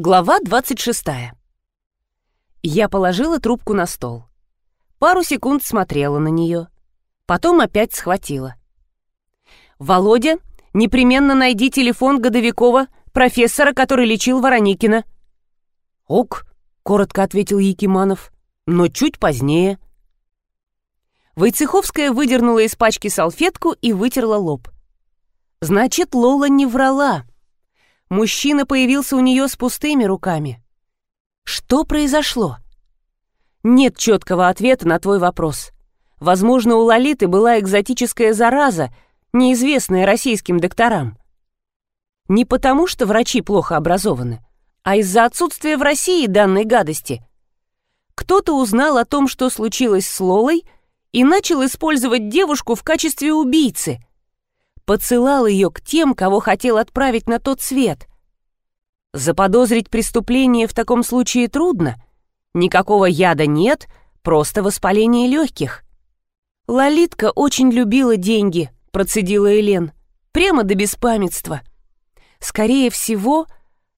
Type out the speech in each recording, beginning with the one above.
Глава 26. Я положила трубку на стол. Пару секунд смотрела на нее. Потом опять схватила. «Володя, непременно найди телефон Годовикова, профессора, который лечил Вороникина». «Ок», — коротко ответил Якиманов, — «но чуть позднее». Войцеховская выдернула из пачки салфетку и вытерла лоб. «Значит, Лола не врала» мужчина появился у нее с пустыми руками. Что произошло? Нет четкого ответа на твой вопрос. Возможно, у Лолиты была экзотическая зараза, неизвестная российским докторам. Не потому, что врачи плохо образованы, а из-за отсутствия в России данной гадости. Кто-то узнал о том, что случилось с Лолой, и начал использовать девушку в качестве убийцы — Поцелал ее к тем, кого хотел отправить на тот свет. Заподозрить преступление в таком случае трудно. Никакого яда нет, просто воспаление легких. «Лолитка очень любила деньги», — процедила Элен. «Прямо до беспамятства. Скорее всего,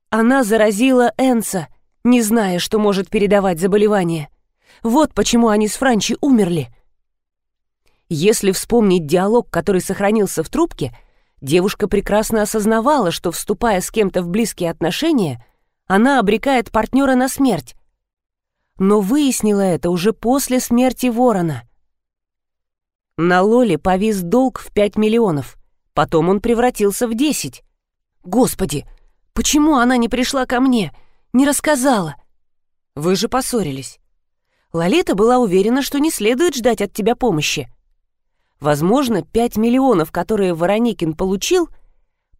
она заразила Энса, не зная, что может передавать заболевание. Вот почему они с Франчи умерли». Если вспомнить диалог, который сохранился в трубке, девушка прекрасно осознавала, что, вступая с кем-то в близкие отношения, она обрекает партнера на смерть. Но выяснила это уже после смерти Ворона. На Лоле повис долг в 5 миллионов, потом он превратился в 10. Господи, почему она не пришла ко мне, не рассказала? Вы же поссорились. Лолита была уверена, что не следует ждать от тебя помощи. Возможно, 5 миллионов, которые Вороникин получил,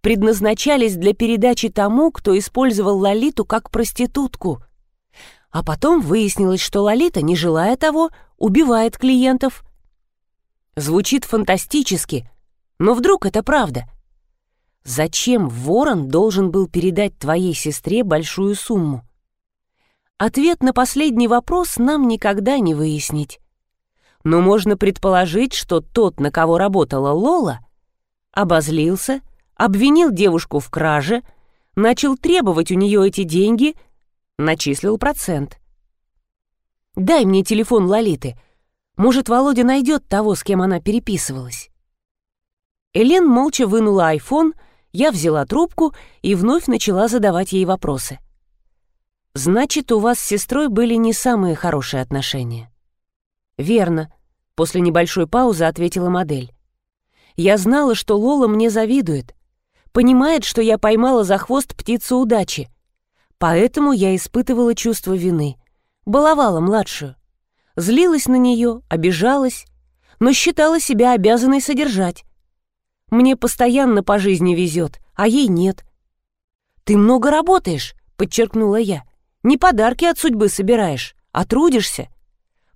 предназначались для передачи тому, кто использовал Лолиту как проститутку. А потом выяснилось, что Лолита, не желая того, убивает клиентов. Звучит фантастически, но вдруг это правда. Зачем Ворон должен был передать твоей сестре большую сумму? Ответ на последний вопрос нам никогда не выяснить но можно предположить, что тот, на кого работала Лола, обозлился, обвинил девушку в краже, начал требовать у нее эти деньги, начислил процент. «Дай мне телефон Лолиты. Может, Володя найдет того, с кем она переписывалась». Элен молча вынула айфон, я взяла трубку и вновь начала задавать ей вопросы. «Значит, у вас с сестрой были не самые хорошие отношения?» «Верно», — после небольшой паузы ответила модель. «Я знала, что Лола мне завидует. Понимает, что я поймала за хвост птицу удачи. Поэтому я испытывала чувство вины. Баловала младшую. Злилась на нее, обижалась, но считала себя обязанной содержать. Мне постоянно по жизни везет, а ей нет. «Ты много работаешь», — подчеркнула я. «Не подарки от судьбы собираешь, а трудишься.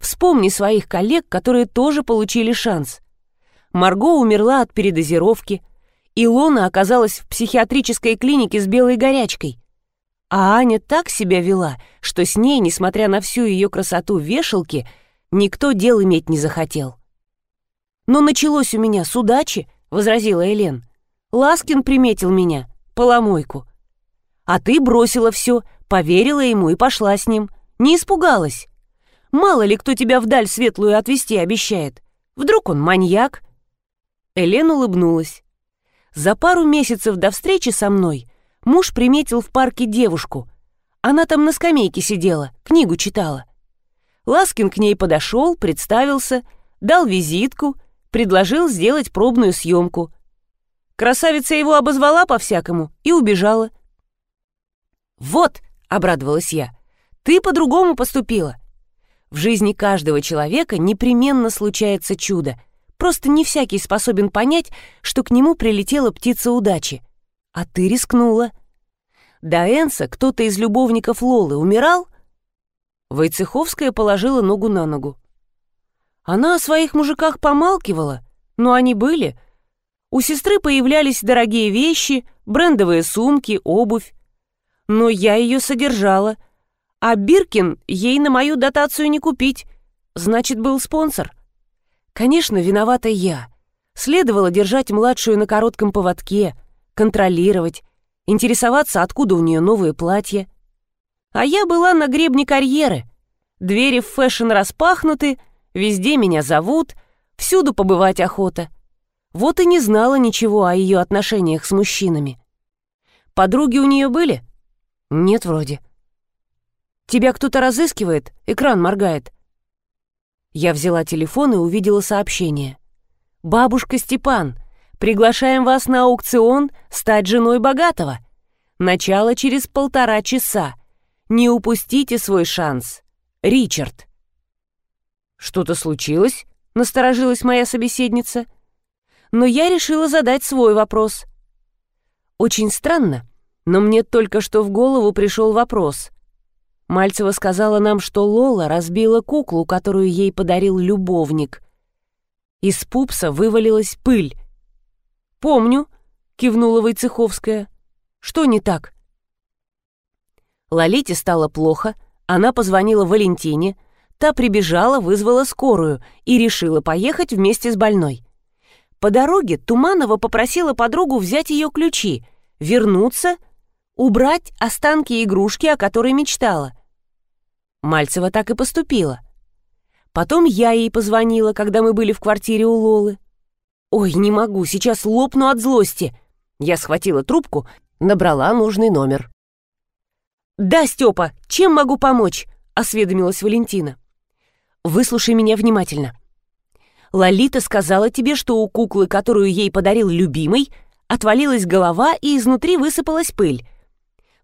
Вспомни своих коллег, которые тоже получили шанс. Марго умерла от передозировки. Илона оказалась в психиатрической клинике с белой горячкой. А Аня так себя вела, что с ней, несмотря на всю ее красоту вешалки, никто дел иметь не захотел. «Но началось у меня с удачи», — возразила Элен. «Ласкин приметил меня, поломойку. А ты бросила все, поверила ему и пошла с ним. Не испугалась. Мало ли кто тебя вдаль светлую отвезти обещает. Вдруг он маньяк?» Элен улыбнулась. За пару месяцев до встречи со мной муж приметил в парке девушку. Она там на скамейке сидела, книгу читала. Ласкин к ней подошел, представился, дал визитку, предложил сделать пробную съемку. Красавица его обозвала по-всякому и убежала. «Вот», — обрадовалась я, — «ты по-другому поступила. В жизни каждого человека непременно случается чудо. Просто не всякий способен понять, что к нему прилетела птица удачи. А ты рискнула. До Энса кто-то из любовников Лолы умирал? Войцеховская положила ногу на ногу. Она о своих мужиках помалкивала, но они были. У сестры появлялись дорогие вещи, брендовые сумки, обувь. Но я ее содержала — а Биркин ей на мою дотацию не купить. Значит, был спонсор. Конечно, виновата я. Следовало держать младшую на коротком поводке, контролировать, интересоваться, откуда у нее новые платья. А я была на гребне карьеры. Двери в фэшн распахнуты, везде меня зовут, всюду побывать охота. Вот и не знала ничего о ее отношениях с мужчинами. Подруги у нее были? Нет, вроде. Тебя кто-то разыскивает? Экран моргает. Я взяла телефон и увидела сообщение. «Бабушка Степан, приглашаем вас на аукцион стать женой богатого. Начало через полтора часа. Не упустите свой шанс. Ричард». «Что-то случилось?» — насторожилась моя собеседница. Но я решила задать свой вопрос. Очень странно, но мне только что в голову пришел вопрос. Мальцева сказала нам, что Лола разбила куклу, которую ей подарил любовник. Из пупса вывалилась пыль. «Помню», — кивнула Войцеховская. «Что не так?» Лолите стало плохо, она позвонила Валентине, та прибежала, вызвала скорую и решила поехать вместе с больной. По дороге Туманова попросила подругу взять ее ключи, вернуться — убрать останки игрушки, о которой мечтала. Мальцева так и поступила. Потом я ей позвонила, когда мы были в квартире у Лолы. «Ой, не могу, сейчас лопну от злости!» Я схватила трубку, набрала нужный номер. «Да, Степа, чем могу помочь?» — осведомилась Валентина. «Выслушай меня внимательно. Лолита сказала тебе, что у куклы, которую ей подарил любимый, отвалилась голова и изнутри высыпалась пыль.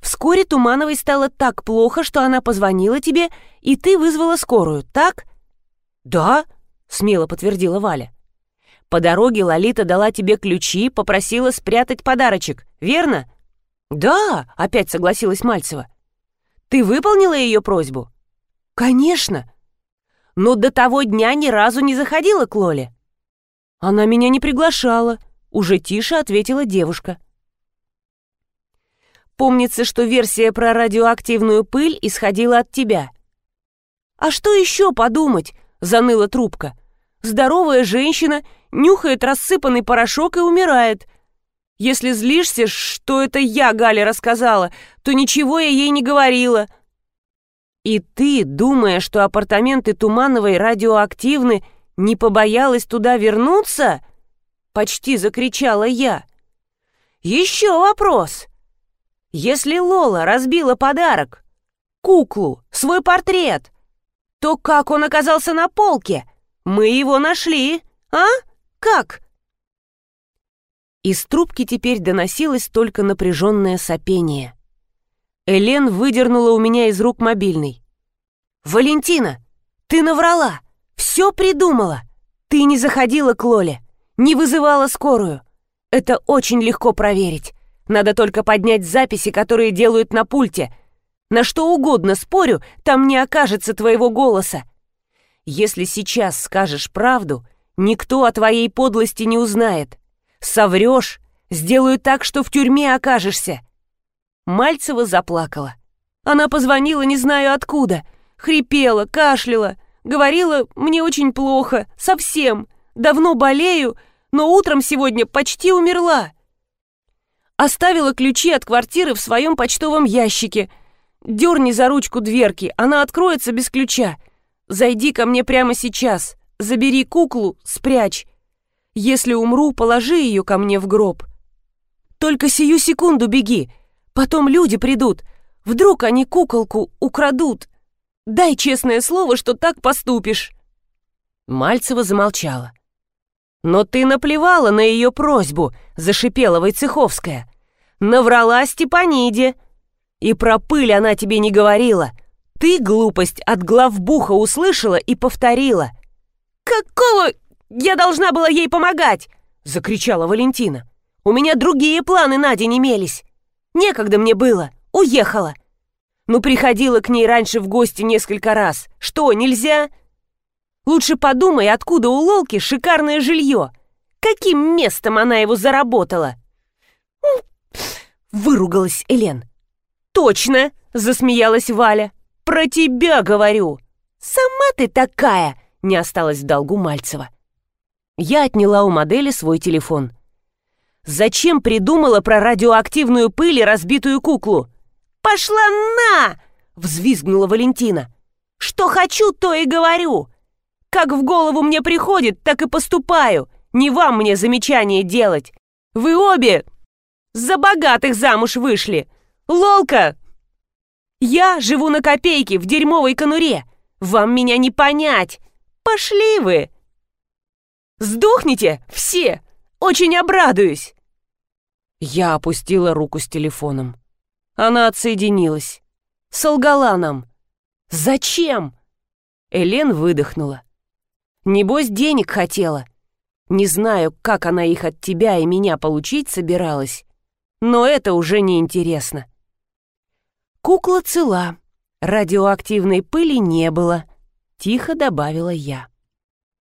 Вскоре Тумановой стало так плохо, что она позвонила тебе, и ты вызвала скорую, так?» «Да», — смело подтвердила Валя. «По дороге Лолита дала тебе ключи, попросила спрятать подарочек, верно?» «Да», — опять согласилась Мальцева. «Ты выполнила ее просьбу?» «Конечно!» «Но до того дня ни разу не заходила к Лоле?» «Она меня не приглашала», — уже тише ответила девушка. Помнится, что версия про радиоактивную пыль исходила от тебя. «А что еще подумать?» — заныла трубка. «Здоровая женщина нюхает рассыпанный порошок и умирает. Если злишься, что это я Гале рассказала, то ничего я ей не говорила». «И ты, думая, что апартаменты Тумановой радиоактивны, не побоялась туда вернуться?» — почти закричала я. «Еще вопрос. Если Лола разбила подарок, куклу, свой портрет, то как он оказался на полке? Мы его нашли, а? Как?» Из трубки теперь доносилось только напряженное сопение. Элен выдернула у меня из рук мобильный. «Валентина, ты наврала! Все придумала! Ты не заходила к Лоле, не вызывала скорую. Это очень легко проверить. Надо только поднять записи, которые делают на пульте. На что угодно, спорю, там не окажется твоего голоса. Если сейчас скажешь правду, никто о твоей подлости не узнает. Соврешь, сделаю так, что в тюрьме окажешься». Мальцева заплакала. Она позвонила не знаю откуда, хрипела, кашляла, говорила «мне очень плохо, совсем, давно болею, но утром сегодня почти умерла». Оставила ключи от квартиры в своем почтовом ящике. Дерни за ручку дверки, она откроется без ключа. Зайди ко мне прямо сейчас. Забери куклу, спрячь. Если умру, положи ее ко мне в гроб. Только сию секунду беги. Потом люди придут. Вдруг они куколку украдут. Дай честное слово, что так поступишь». Мальцева замолчала. «Но ты наплевала на ее просьбу», — зашипела Войцеховская наврала Степаниде. И про пыль она тебе не говорила. Ты глупость от главбуха услышала и повторила. «Какого я должна была ей помогать?» — закричала Валентина. «У меня другие планы на день имелись. Некогда мне было, уехала. Ну, приходила к ней раньше в гости несколько раз. Что, нельзя? Лучше подумай, откуда у Лолки шикарное жилье. Каким местом она его заработала?» Выругалась Элен. «Точно!» — засмеялась Валя. «Про тебя говорю!» «Сама ты такая!» — не осталась в долгу Мальцева. Я отняла у модели свой телефон. «Зачем придумала про радиоактивную пыль и разбитую куклу?» «Пошла на!» взвизгнула Валентина. «Что хочу, то и говорю. Как в голову мне приходит, так и поступаю. Не вам мне замечание делать. Вы обе за богатых замуж вышли. Лолка! Я живу на копейке в дерьмовой конуре. Вам меня не понять. Пошли вы! Сдохните все! Очень обрадуюсь!» Я опустила руку с телефоном. Она отсоединилась. Солгала нам. «Зачем?» Элен выдохнула. «Небось, денег хотела. Не знаю, как она их от тебя и меня получить собиралась, но это уже не интересно. Кукла цела, радиоактивной пыли не было, тихо добавила я.